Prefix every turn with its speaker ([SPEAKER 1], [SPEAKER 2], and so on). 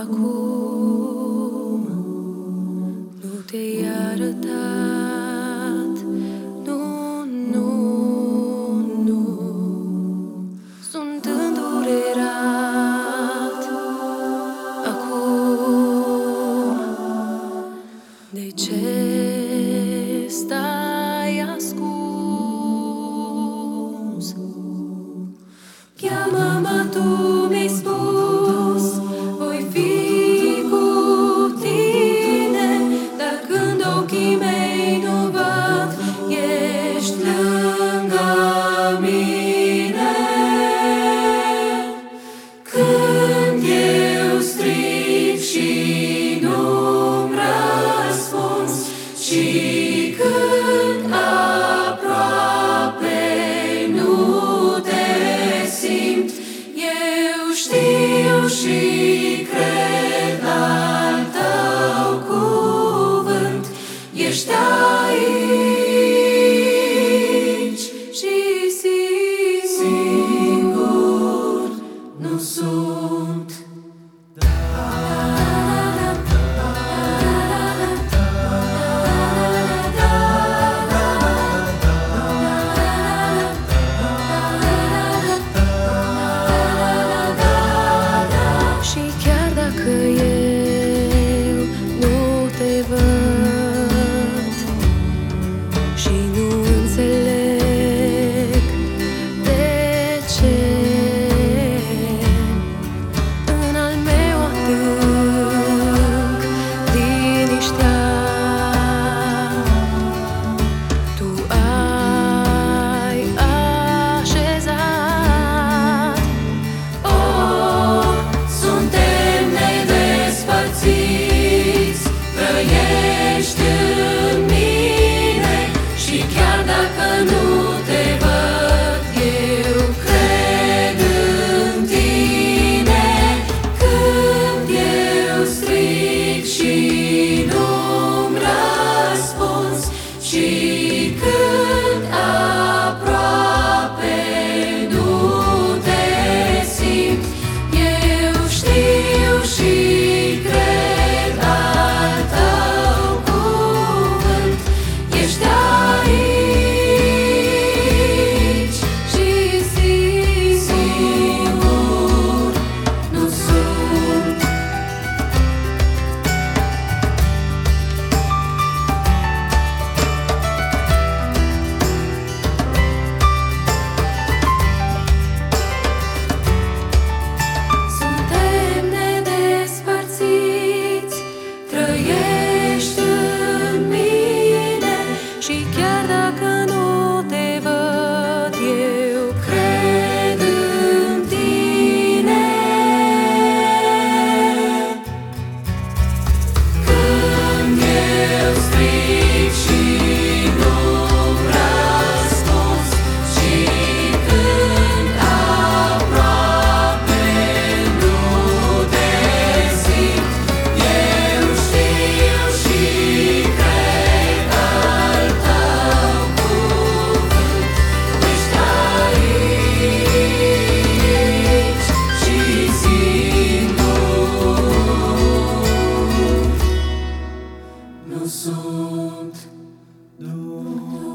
[SPEAKER 1] acum Nu te-ai arătat Estáis Jesus, Senhor, no sou. consumed. No.